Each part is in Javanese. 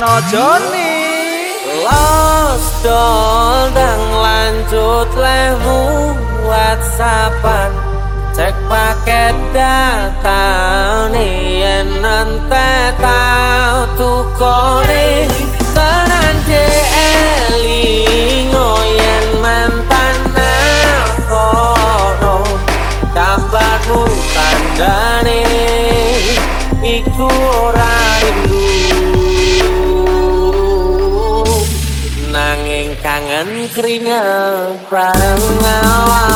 no joni Los dol lanjut lehu whatsappan. Cek paket data nien nante tau tukoni Tenan jeli ngoyen mantan nafono Dapat mu tandani ikut Jangan keringat perang awal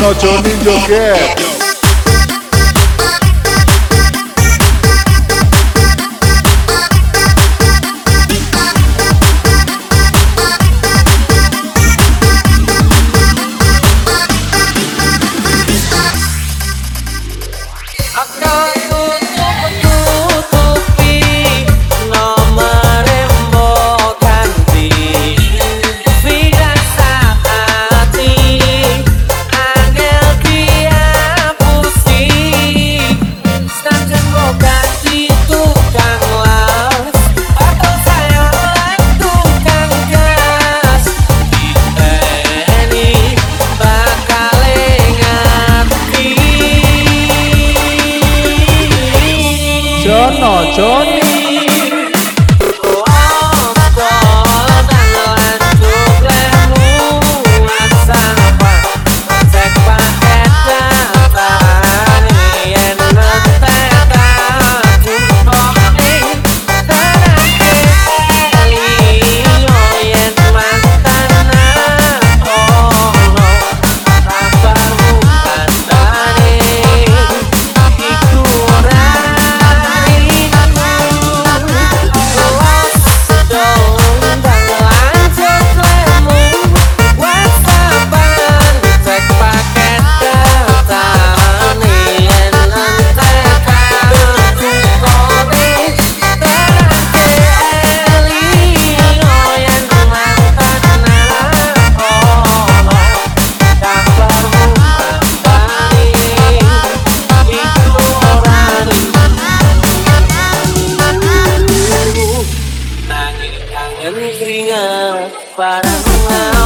noche, niño, ¿qué? Son para nunca.